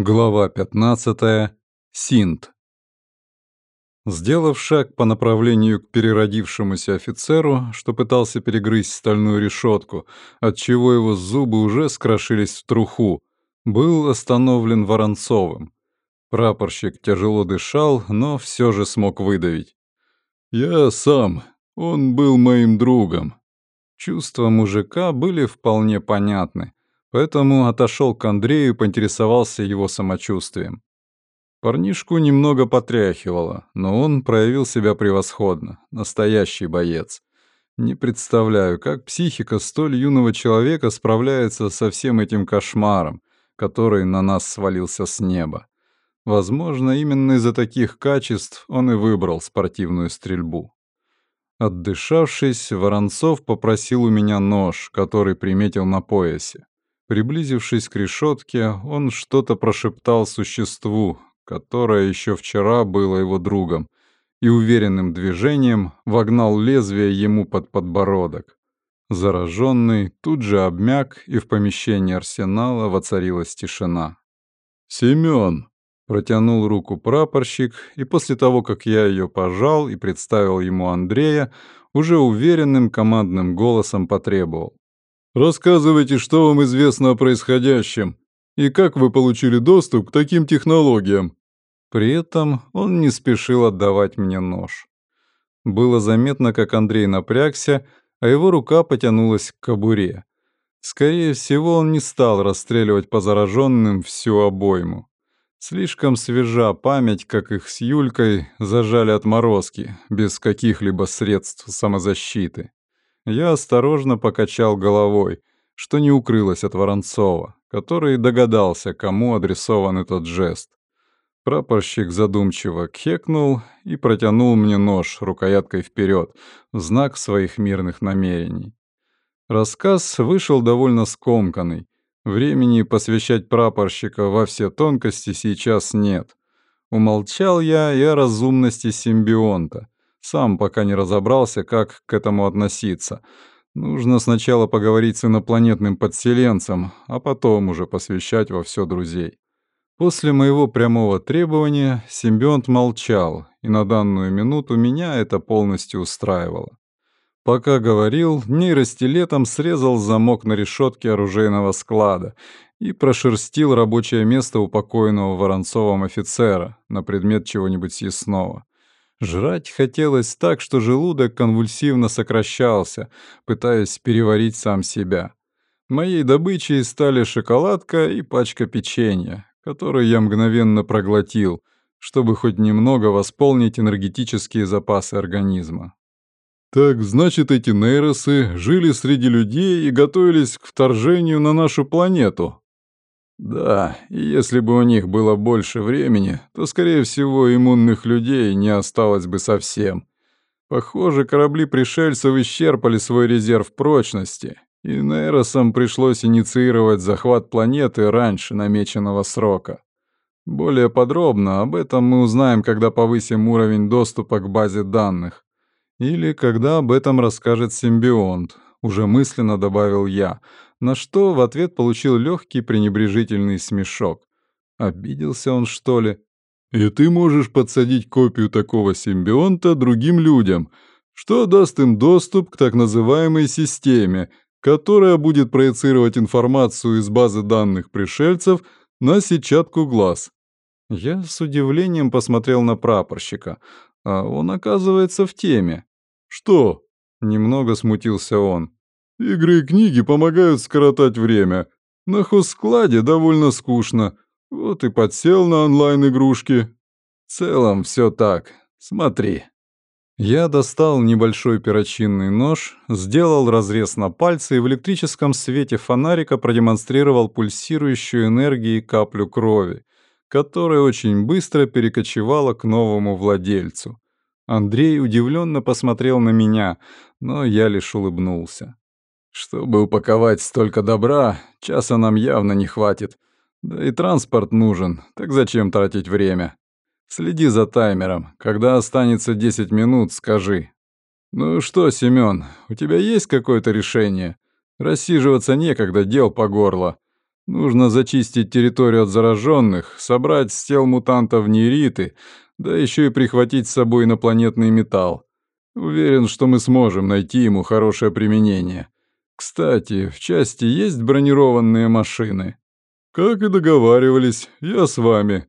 Глава 15. Синт. Сделав шаг по направлению к переродившемуся офицеру, что пытался перегрызть стальную решетку, отчего его зубы уже скрошились в труху, был остановлен Воронцовым. Прапорщик тяжело дышал, но все же смог выдавить. «Я сам. Он был моим другом». Чувства мужика были вполне понятны поэтому отошел к Андрею и поинтересовался его самочувствием. Парнишку немного потряхивало, но он проявил себя превосходно, настоящий боец. Не представляю, как психика столь юного человека справляется со всем этим кошмаром, который на нас свалился с неба. Возможно, именно из-за таких качеств он и выбрал спортивную стрельбу. Отдышавшись, Воронцов попросил у меня нож, который приметил на поясе. Приблизившись к решетке, он что-то прошептал существу, которое еще вчера было его другом, и уверенным движением вогнал лезвие ему под подбородок. Зараженный тут же обмяк, и в помещении арсенала воцарилась тишина. «Семён!» — протянул руку прапорщик, и после того, как я ее пожал и представил ему Андрея, уже уверенным командным голосом потребовал. Рассказывайте, что вам известно о происходящем и как вы получили доступ к таким технологиям. При этом он не спешил отдавать мне нож. Было заметно, как Андрей напрягся, а его рука потянулась к кобуре. Скорее всего, он не стал расстреливать по зараженным всю обойму. Слишком свежа память, как их с Юлькой зажали отморозки, без каких-либо средств самозащиты. Я осторожно покачал головой, что не укрылось от Воронцова, который догадался, кому адресован этот жест. Прапорщик задумчиво кхекнул и протянул мне нож рукояткой вперед в знак своих мирных намерений. Рассказ вышел довольно скомканный. Времени посвящать прапорщика во все тонкости сейчас нет. Умолчал я и о разумности симбионта — сам пока не разобрался, как к этому относиться. Нужно сначала поговорить с инопланетным подселенцем, а потом уже посвящать во все друзей. После моего прямого требования симбионт молчал, и на данную минуту меня это полностью устраивало. Пока говорил, нейростилетом срезал замок на решетке оружейного склада и прошерстил рабочее место упокоенного Воронцовым офицера на предмет чего-нибудь съестного. Жрать хотелось так, что желудок конвульсивно сокращался, пытаясь переварить сам себя. Моей добычей стали шоколадка и пачка печенья, которые я мгновенно проглотил, чтобы хоть немного восполнить энергетические запасы организма. «Так, значит, эти нейросы жили среди людей и готовились к вторжению на нашу планету?» Да, и если бы у них было больше времени, то, скорее всего, иммунных людей не осталось бы совсем. Похоже, корабли пришельцев исчерпали свой резерв прочности, и Нейросам пришлось инициировать захват планеты раньше намеченного срока. Более подробно об этом мы узнаем, когда повысим уровень доступа к базе данных. Или когда об этом расскажет симбионт, уже мысленно добавил я — на что в ответ получил легкий пренебрежительный смешок. Обиделся он, что ли? «И ты можешь подсадить копию такого симбионта другим людям, что даст им доступ к так называемой системе, которая будет проецировать информацию из базы данных пришельцев на сетчатку глаз». Я с удивлением посмотрел на прапорщика, а он, оказывается, в теме. «Что?» — немного смутился он. Игры и книги помогают скоротать время. На хозскладе довольно скучно. Вот и подсел на онлайн-игрушки. В целом все так. Смотри. Я достал небольшой перочинный нож, сделал разрез на пальце и в электрическом свете фонарика продемонстрировал пульсирующую энергией каплю крови, которая очень быстро перекочевала к новому владельцу. Андрей удивленно посмотрел на меня, но я лишь улыбнулся. Чтобы упаковать столько добра, часа нам явно не хватит. Да и транспорт нужен, так зачем тратить время? Следи за таймером. Когда останется 10 минут, скажи. Ну что, Семён, у тебя есть какое-то решение? Рассиживаться некогда, дел по горло. Нужно зачистить территорию от зараженных, собрать с тел мутантов нейриты, да еще и прихватить с собой инопланетный металл. Уверен, что мы сможем найти ему хорошее применение. Кстати, в части есть бронированные машины. Как и договаривались, я с вами.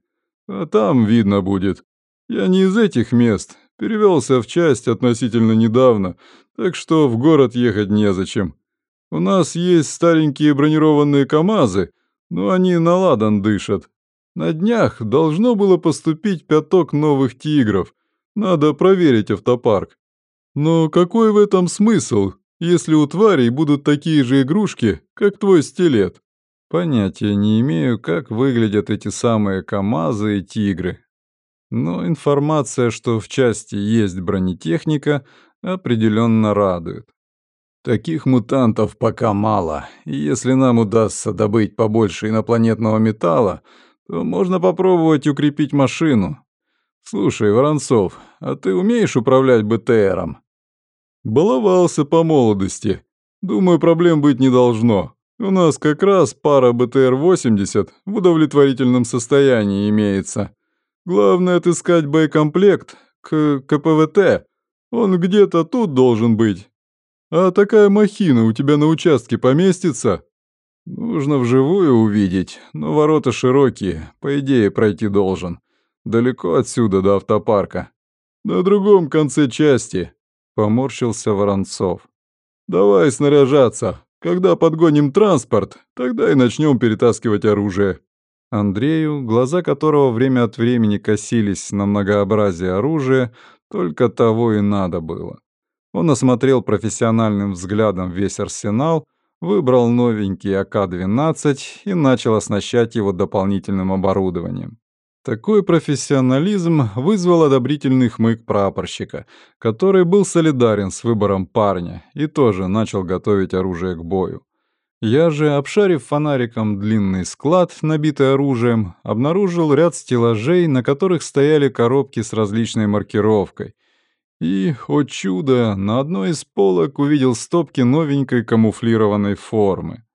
А там видно будет. Я не из этих мест, перевелся в часть относительно недавно, так что в город ехать незачем. У нас есть старенькие бронированные КАМАЗы, но они на ладан дышат. На днях должно было поступить пяток новых «Тигров». Надо проверить автопарк. Но какой в этом смысл, если у тварей будут такие же игрушки, как твой стилет? Понятия не имею, как выглядят эти самые КАМАЗы и «Тигры». Но информация, что в части есть бронетехника, определенно радует. Таких мутантов пока мало, и если нам удастся добыть побольше инопланетного металла, то можно попробовать укрепить машину. Слушай, Воронцов, а ты умеешь управлять БТРом? Баловался по молодости. Думаю, проблем быть не должно. У нас как раз пара БТР-80 в удовлетворительном состоянии имеется. Главное отыскать боекомплект к КПВТ. Он где-то тут должен быть, «А такая махина у тебя на участке поместится?» «Нужно вживую увидеть, но ворота широкие, по идее пройти должен. Далеко отсюда до автопарка. На другом конце части», — поморщился Воронцов. «Давай снаряжаться. Когда подгоним транспорт, тогда и начнем перетаскивать оружие». Андрею, глаза которого время от времени косились на многообразие оружия, только того и надо было. Он осмотрел профессиональным взглядом весь арсенал, выбрал новенький АК-12 и начал оснащать его дополнительным оборудованием. Такой профессионализм вызвал одобрительный хмык прапорщика, который был солидарен с выбором парня и тоже начал готовить оружие к бою. Я же, обшарив фонариком длинный склад, набитый оружием, обнаружил ряд стеллажей, на которых стояли коробки с различной маркировкой — и, о чудо, на одной из полок увидел стопки новенькой камуфлированной формы.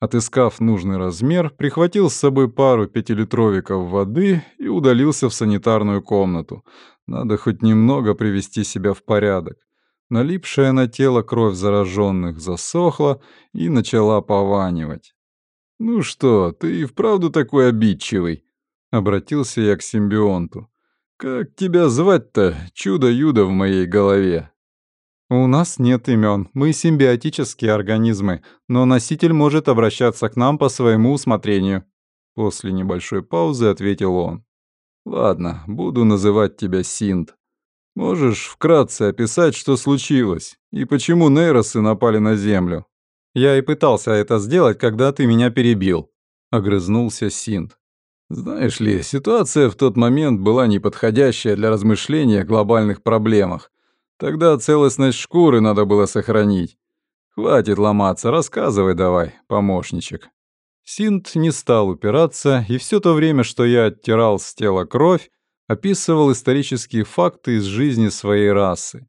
Отыскав нужный размер, прихватил с собой пару пятилитровиков воды и удалился в санитарную комнату. Надо хоть немного привести себя в порядок. Налипшая на тело кровь зараженных засохла и начала пованивать. «Ну что, ты и вправду такой обидчивый?» — обратился я к симбионту. «Как тебя звать-то, чудо-юдо в моей голове?» «У нас нет имен, мы симбиотические организмы, но носитель может обращаться к нам по своему усмотрению». После небольшой паузы ответил он. «Ладно, буду называть тебя Синт. Можешь вкратце описать, что случилось, и почему нейросы напали на Землю?» «Я и пытался это сделать, когда ты меня перебил», — огрызнулся Синт. Знаешь ли, ситуация в тот момент была неподходящая для размышления о глобальных проблемах. Тогда целостность шкуры надо было сохранить. Хватит ломаться, рассказывай давай, помощничек. Синт не стал упираться, и все то время, что я оттирал с тела кровь, описывал исторические факты из жизни своей расы.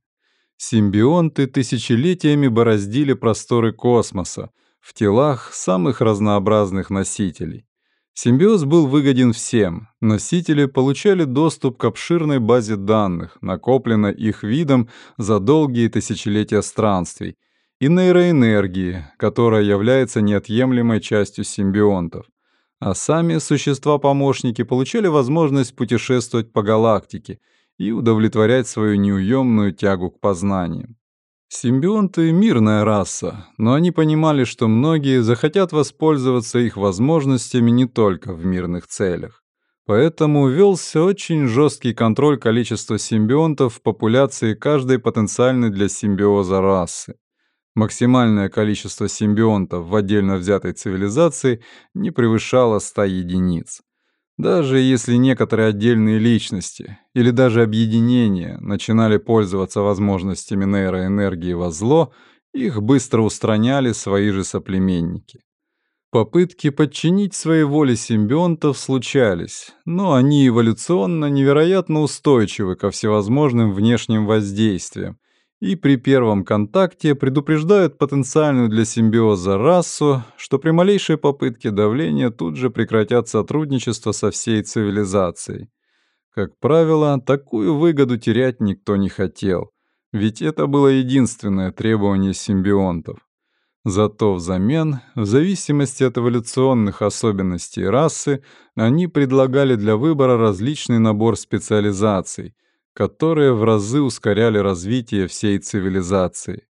Симбионты тысячелетиями бороздили просторы космоса в телах самых разнообразных носителей. Симбиоз был выгоден всем. Носители получали доступ к обширной базе данных, накопленной их видом за долгие тысячелетия странствий, и нейроэнергии, которая является неотъемлемой частью симбионтов. А сами существа-помощники получали возможность путешествовать по галактике и удовлетворять свою неуемную тягу к познаниям. Симбионты — мирная раса, но они понимали, что многие захотят воспользоваться их возможностями не только в мирных целях. Поэтому велся очень жесткий контроль количества симбионтов в популяции каждой потенциальной для симбиоза расы. Максимальное количество симбионтов в отдельно взятой цивилизации не превышало 100 единиц. Даже если некоторые отдельные личности или даже объединения начинали пользоваться возможностями нейроэнергии во зло, их быстро устраняли свои же соплеменники. Попытки подчинить своей воле симбионтов случались, но они эволюционно невероятно устойчивы ко всевозможным внешним воздействиям и при первом контакте предупреждают потенциальную для симбиоза расу, что при малейшей попытке давления тут же прекратят сотрудничество со всей цивилизацией. Как правило, такую выгоду терять никто не хотел, ведь это было единственное требование симбионтов. Зато взамен, в зависимости от эволюционных особенностей расы, они предлагали для выбора различный набор специализаций, которые в разы ускоряли развитие всей цивилизации.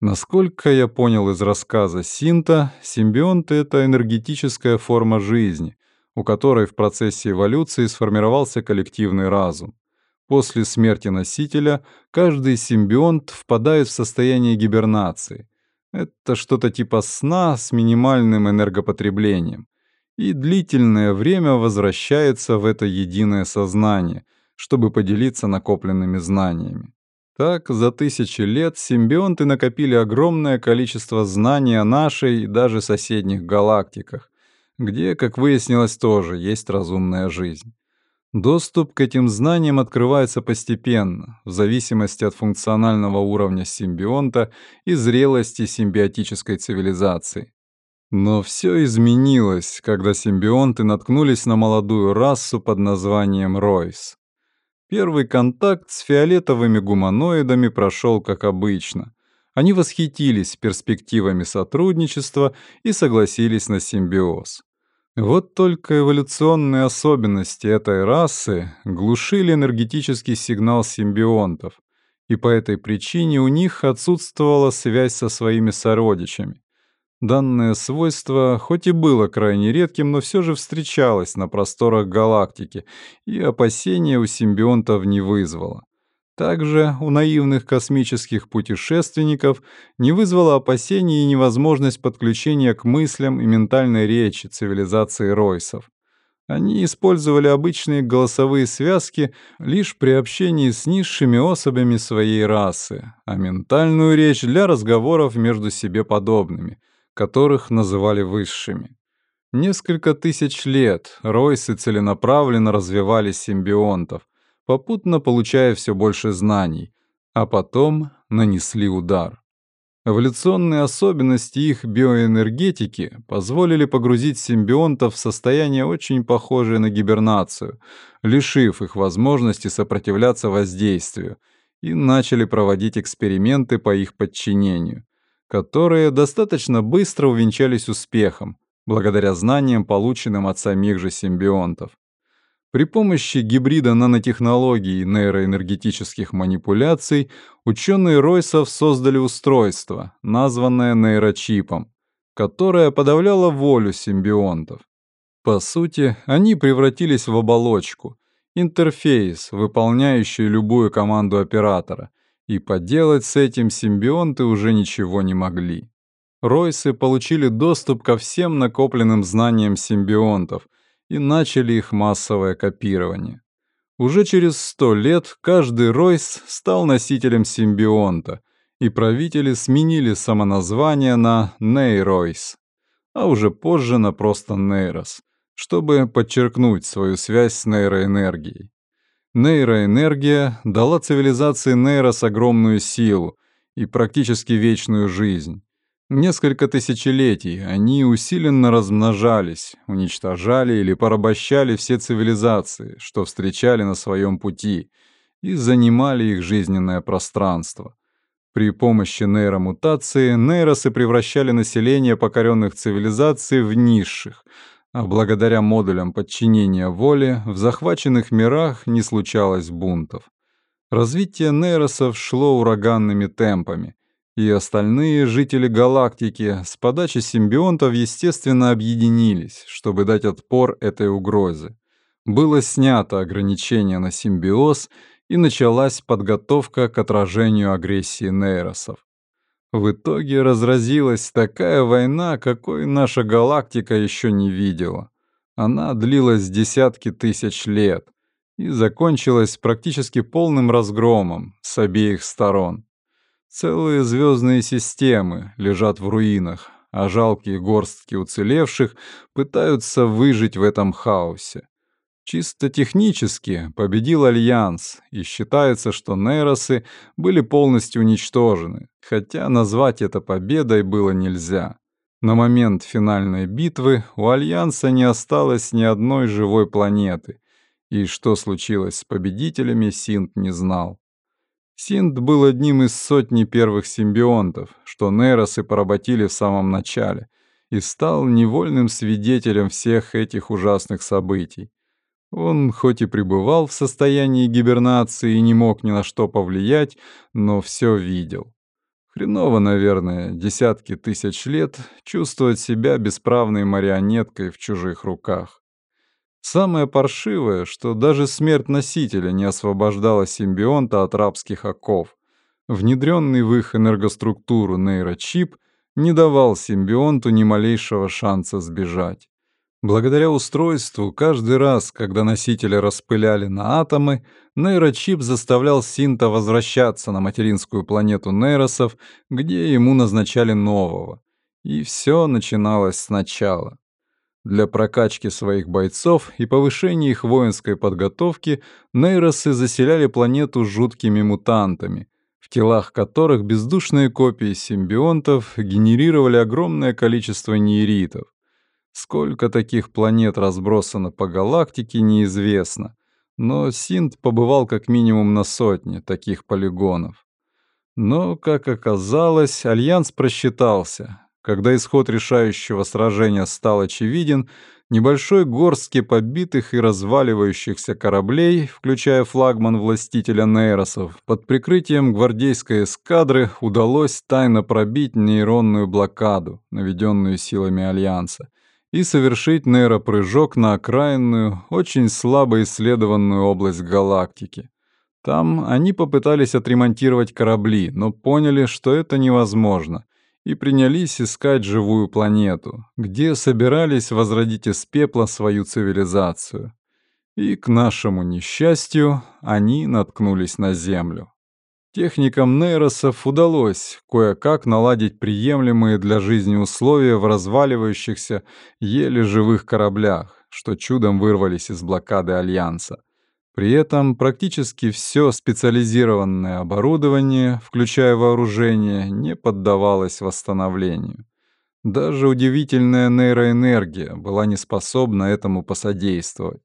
Насколько я понял из рассказа Синта, симбионты — это энергетическая форма жизни, у которой в процессе эволюции сформировался коллективный разум. После смерти носителя каждый симбионт впадает в состояние гибернации. Это что-то типа сна с минимальным энергопотреблением. И длительное время возвращается в это единое сознание, чтобы поделиться накопленными знаниями. Так, за тысячи лет симбионты накопили огромное количество знаний о нашей и даже соседних галактиках, где, как выяснилось, тоже есть разумная жизнь. Доступ к этим знаниям открывается постепенно, в зависимости от функционального уровня симбионта и зрелости симбиотической цивилизации. Но все изменилось, когда симбионты наткнулись на молодую расу под названием Ройс. Первый контакт с фиолетовыми гуманоидами прошел как обычно. Они восхитились перспективами сотрудничества и согласились на симбиоз. Вот только эволюционные особенности этой расы глушили энергетический сигнал симбионтов, и по этой причине у них отсутствовала связь со своими сородичами. Данное свойство, хоть и было крайне редким, но все же встречалось на просторах галактики, и опасения у симбионтов не вызвало. Также у наивных космических путешественников не вызвало опасений и невозможность подключения к мыслям и ментальной речи цивилизации Ройсов. Они использовали обычные голосовые связки лишь при общении с низшими особями своей расы, а ментальную речь для разговоров между себе подобными, которых называли высшими. Несколько тысяч лет Ройсы целенаправленно развивали симбионтов, попутно получая все больше знаний, а потом нанесли удар. Эволюционные особенности их биоэнергетики позволили погрузить симбионтов в состояние очень похожее на гибернацию, лишив их возможности сопротивляться воздействию, и начали проводить эксперименты по их подчинению, которые достаточно быстро увенчались успехом, благодаря знаниям, полученным от самих же симбионтов. При помощи гибрида нанотехнологий и нейроэнергетических манипуляций ученые Ройсов создали устройство, названное нейрочипом, которое подавляло волю симбионтов. По сути, они превратились в оболочку, интерфейс, выполняющий любую команду оператора, и поделать с этим симбионты уже ничего не могли. Ройсы получили доступ ко всем накопленным знаниям симбионтов — и начали их массовое копирование. Уже через сто лет каждый Ройс стал носителем симбионта, и правители сменили самоназвание на Нейройс, а уже позже на просто Нейрос, чтобы подчеркнуть свою связь с нейроэнергией. Нейроэнергия дала цивилизации Нейрос огромную силу и практически вечную жизнь, Несколько тысячелетий они усиленно размножались, уничтожали или порабощали все цивилизации, что встречали на своем пути, и занимали их жизненное пространство. При помощи нейромутации нейросы превращали население покоренных цивилизаций в низших, а благодаря модулям подчинения воли в захваченных мирах не случалось бунтов. Развитие нейросов шло ураганными темпами, и остальные жители галактики с подачи симбионтов, естественно, объединились, чтобы дать отпор этой угрозе. Было снято ограничение на симбиоз, и началась подготовка к отражению агрессии нейросов. В итоге разразилась такая война, какой наша галактика еще не видела. Она длилась десятки тысяч лет и закончилась практически полным разгромом с обеих сторон. Целые звездные системы лежат в руинах, а жалкие горстки уцелевших пытаются выжить в этом хаосе. Чисто технически победил Альянс, и считается, что нейросы были полностью уничтожены, хотя назвать это победой было нельзя. На момент финальной битвы у Альянса не осталось ни одной живой планеты, и что случилось с победителями, Синт не знал. Синт был одним из сотни первых симбионтов, что нейросы поработили в самом начале, и стал невольным свидетелем всех этих ужасных событий. Он хоть и пребывал в состоянии гибернации и не мог ни на что повлиять, но все видел. Хреново, наверное, десятки тысяч лет чувствовать себя бесправной марионеткой в чужих руках. Самое паршивое, что даже смерть носителя не освобождала симбионта от рабских оков. Внедренный в их энергоструктуру нейрочип не давал симбионту ни малейшего шанса сбежать. Благодаря устройству, каждый раз, когда носители распыляли на атомы, нейрочип заставлял Синта возвращаться на материнскую планету нейросов, где ему назначали нового. И все начиналось сначала. Для прокачки своих бойцов и повышения их воинской подготовки нейросы заселяли планету жуткими мутантами, в телах которых бездушные копии симбионтов генерировали огромное количество нейритов. Сколько таких планет разбросано по галактике, неизвестно, но Синт побывал как минимум на сотне таких полигонов. Но, как оказалось, Альянс просчитался. Когда исход решающего сражения стал очевиден, небольшой горстке побитых и разваливающихся кораблей, включая флагман властителя нейросов, под прикрытием гвардейской эскадры удалось тайно пробить нейронную блокаду, наведенную силами Альянса, и совершить нейропрыжок на окраинную, очень слабо исследованную область галактики. Там они попытались отремонтировать корабли, но поняли, что это невозможно, и принялись искать живую планету, где собирались возродить из пепла свою цивилизацию. И, к нашему несчастью, они наткнулись на Землю. Техникам нейросов удалось кое-как наладить приемлемые для жизни условия в разваливающихся, еле живых кораблях, что чудом вырвались из блокады Альянса. При этом практически все специализированное оборудование, включая вооружение, не поддавалось восстановлению. Даже удивительная нейроэнергия была не способна этому посодействовать.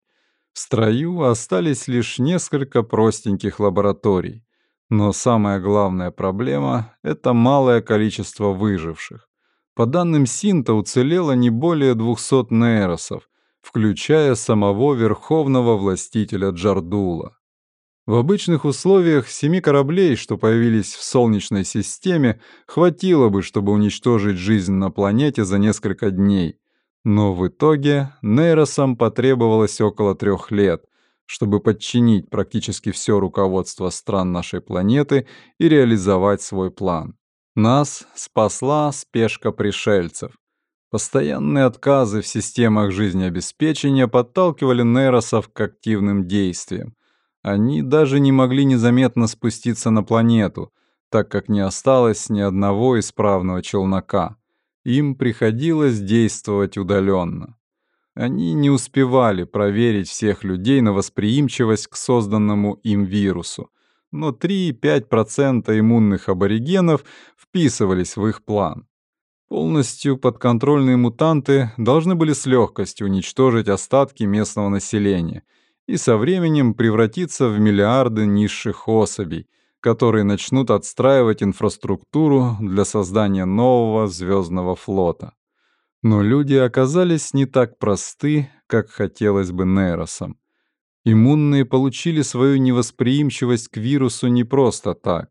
В строю остались лишь несколько простеньких лабораторий, но самая главная проблема — это малое количество выживших. По данным Синта уцелело не более 200 нейросов, включая самого верховного властителя Джардула. В обычных условиях семи кораблей, что появились в Солнечной системе, хватило бы, чтобы уничтожить жизнь на планете за несколько дней. Но в итоге нейросам потребовалось около трех лет — чтобы подчинить практически все руководство стран нашей планеты и реализовать свой план. Нас спасла спешка пришельцев. Постоянные отказы в системах жизнеобеспечения подталкивали нейросов к активным действиям. Они даже не могли незаметно спуститься на планету, так как не осталось ни одного исправного челнока. Им приходилось действовать удаленно. Они не успевали проверить всех людей на восприимчивость к созданному им вирусу, но 3-5% иммунных аборигенов вписывались в их план. Полностью подконтрольные мутанты должны были с легкостью уничтожить остатки местного населения и со временем превратиться в миллиарды низших особей, которые начнут отстраивать инфраструктуру для создания нового звездного флота. Но люди оказались не так просты, как хотелось бы нейросам. Иммунные получили свою невосприимчивость к вирусу не просто так.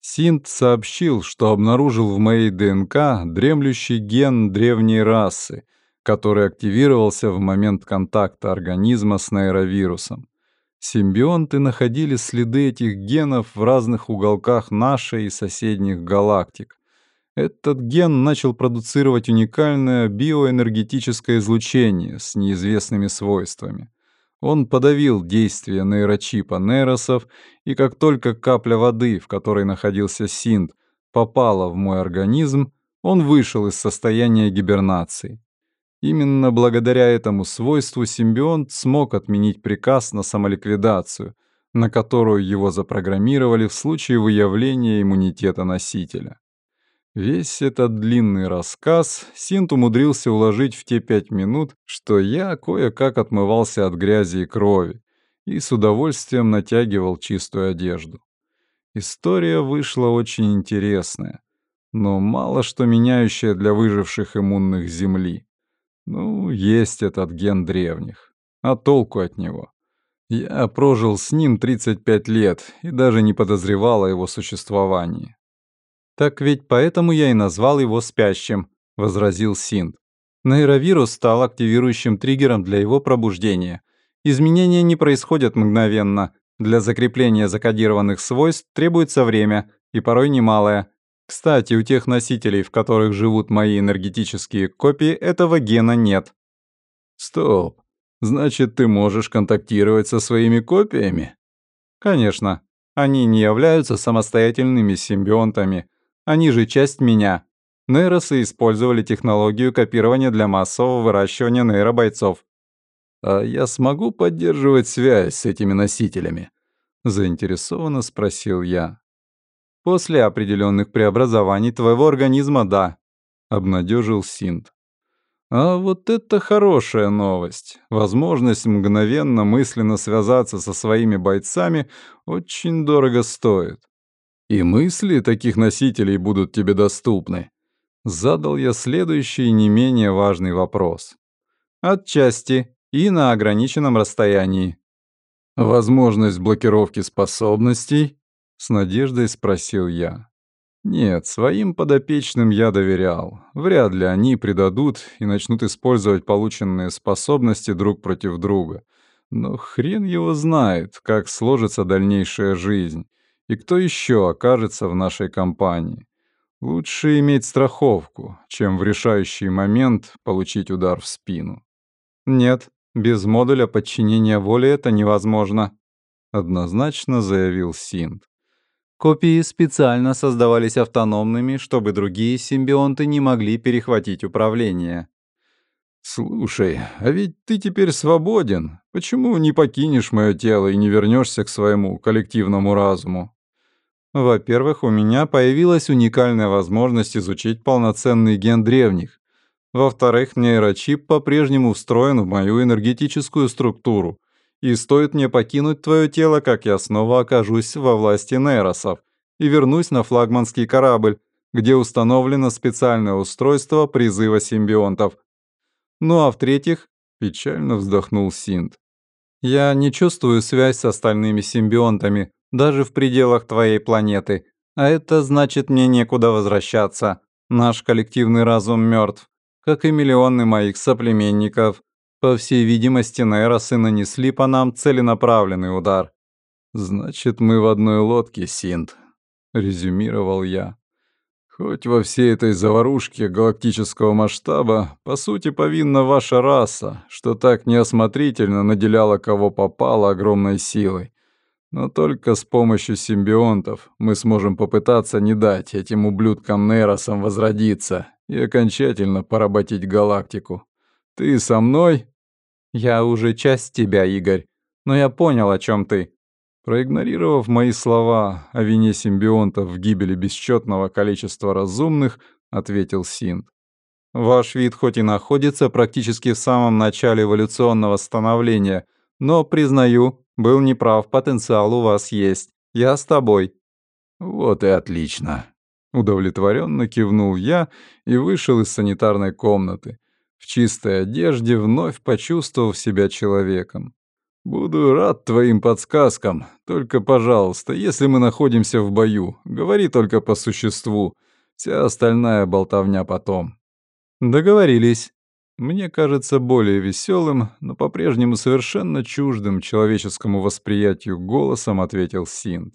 Синт сообщил, что обнаружил в моей ДНК дремлющий ген древней расы, который активировался в момент контакта организма с нейровирусом. Симбионты находили следы этих генов в разных уголках нашей и соседних галактик. Этот ген начал продуцировать уникальное биоэнергетическое излучение с неизвестными свойствами. Он подавил действие нейрочипа нейросов, и как только капля воды, в которой находился синт, попала в мой организм, он вышел из состояния гибернации. Именно благодаря этому свойству симбионт смог отменить приказ на самоликвидацию, на которую его запрограммировали в случае выявления иммунитета носителя. Весь этот длинный рассказ Синт умудрился уложить в те пять минут, что я кое-как отмывался от грязи и крови и с удовольствием натягивал чистую одежду. История вышла очень интересная, но мало что меняющая для выживших иммунных Земли. Ну, есть этот ген древних. А толку от него? Я прожил с ним 35 лет и даже не подозревал о его существовании. «Так ведь поэтому я и назвал его спящим», — возразил Синт. Нейровирус стал активирующим триггером для его пробуждения. Изменения не происходят мгновенно. Для закрепления закодированных свойств требуется время, и порой немалое. Кстати, у тех носителей, в которых живут мои энергетические копии, этого гена нет. Стоп. Значит, ты можешь контактировать со своими копиями? Конечно. Они не являются самостоятельными симбионтами. Они же часть меня. Нейросы использовали технологию копирования для массового выращивания нейробойцов. А я смогу поддерживать связь с этими носителями? Заинтересованно спросил я. После определенных преобразований твоего организма, да, обнадежил Синт. А вот это хорошая новость. Возможность мгновенно мысленно связаться со своими бойцами очень дорого стоит. И мысли таких носителей будут тебе доступны. Задал я следующий не менее важный вопрос. Отчасти и на ограниченном расстоянии. Возможность блокировки способностей с надеждой спросил я. Нет, своим подопечным я доверял. Вряд ли они предадут и начнут использовать полученные способности друг против друга. Но хрен его знает, как сложится дальнейшая жизнь и кто еще окажется в нашей компании. Лучше иметь страховку, чем в решающий момент получить удар в спину. Нет, без модуля подчинения воли это невозможно, однозначно заявил Синт. Копии специально создавались автономными, чтобы другие симбионты не могли перехватить управление. «Слушай, а ведь ты теперь свободен. Почему не покинешь мое тело и не вернешься к своему коллективному разуму?» «Во-первых, у меня появилась уникальная возможность изучить полноценный ген древних. Во-вторых, нейрочип по-прежнему встроен в мою энергетическую структуру, и стоит мне покинуть твое тело, как я снова окажусь во власти нейросов и вернусь на флагманский корабль, где установлено специальное устройство призыва симбионтов. Ну а в-третьих, печально вздохнул Синт. Я не чувствую связь с остальными симбионтами, даже в пределах твоей планеты. А это значит, мне некуда возвращаться. Наш коллективный разум мертв, как и миллионы моих соплеменников. По всей видимости, нейросы нанесли по нам целенаправленный удар. «Значит, мы в одной лодке, Синт», — резюмировал я. «Хоть во всей этой заварушке галактического масштаба, по сути, повинна ваша раса, что так неосмотрительно наделяла кого попало огромной силой. Но только с помощью симбионтов мы сможем попытаться не дать этим ублюдкам-нейросам возродиться и окончательно поработить галактику. Ты со мной?» «Я уже часть тебя, Игорь, но я понял, о чем ты». Проигнорировав мои слова о вине симбионтов в гибели бесчетного количества разумных, ответил Синт. «Ваш вид хоть и находится практически в самом начале эволюционного становления, но, признаю, был неправ, потенциал у вас есть. Я с тобой». «Вот и отлично», — удовлетворенно кивнул я и вышел из санитарной комнаты, в чистой одежде, вновь почувствовав себя человеком. «Буду рад твоим подсказкам. Только, пожалуйста, если мы находимся в бою, говори только по существу. Вся остальная болтовня потом». «Договорились». Мне кажется более веселым, но по-прежнему совершенно чуждым человеческому восприятию голосом ответил Синт.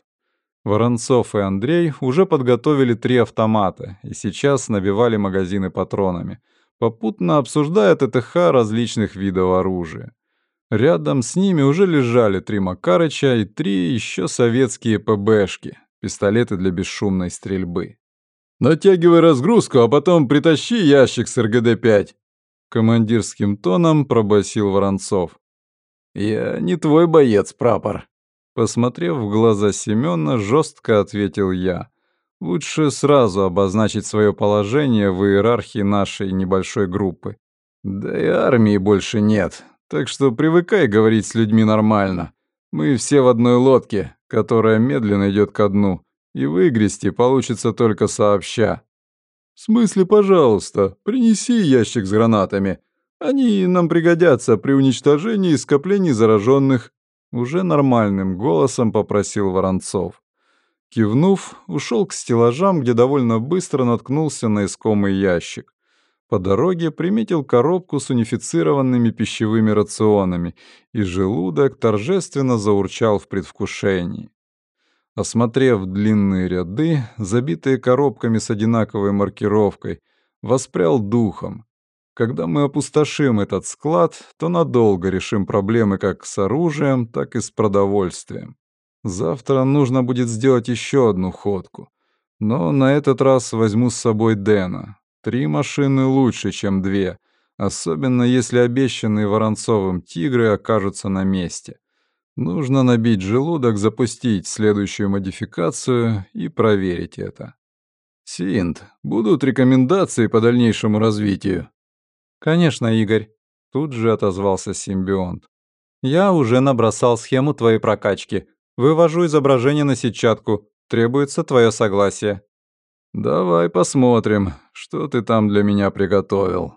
Воронцов и Андрей уже подготовили три автомата и сейчас набивали магазины патронами — попутно обсуждая ТТХ различных видов оружия. Рядом с ними уже лежали три Макарыча и три еще советские ПБшки, пистолеты для бесшумной стрельбы. «Натягивай разгрузку, а потом притащи ящик с РГД-5», Командирским тоном пробасил Воронцов. «Я не твой боец, прапор», Посмотрев в глаза Семёна, жестко ответил я. Лучше сразу обозначить свое положение в иерархии нашей небольшой группы. Да и армии больше нет, так что привыкай говорить с людьми нормально. Мы все в одной лодке, которая медленно идет ко дну, и выгрести получится только сообща. В смысле, пожалуйста, принеси ящик с гранатами. Они нам пригодятся при уничтожении скоплений зараженных уже нормальным голосом попросил Воронцов. Кивнув, ушел к стеллажам, где довольно быстро наткнулся на искомый ящик. По дороге приметил коробку с унифицированными пищевыми рационами, и желудок торжественно заурчал в предвкушении. Осмотрев длинные ряды, забитые коробками с одинаковой маркировкой, воспрял духом. Когда мы опустошим этот склад, то надолго решим проблемы как с оружием, так и с продовольствием. Завтра нужно будет сделать еще одну ходку. Но на этот раз возьму с собой Дэна. Три машины лучше, чем две, особенно если обещанные Воронцовым тигры окажутся на месте. Нужно набить желудок, запустить следующую модификацию и проверить это. Синт, будут рекомендации по дальнейшему развитию? «Конечно, Игорь», — тут же отозвался симбионт. «Я уже набросал схему твоей прокачки. Вывожу изображение на сетчатку. Требуется твое согласие». «Давай посмотрим, что ты там для меня приготовил».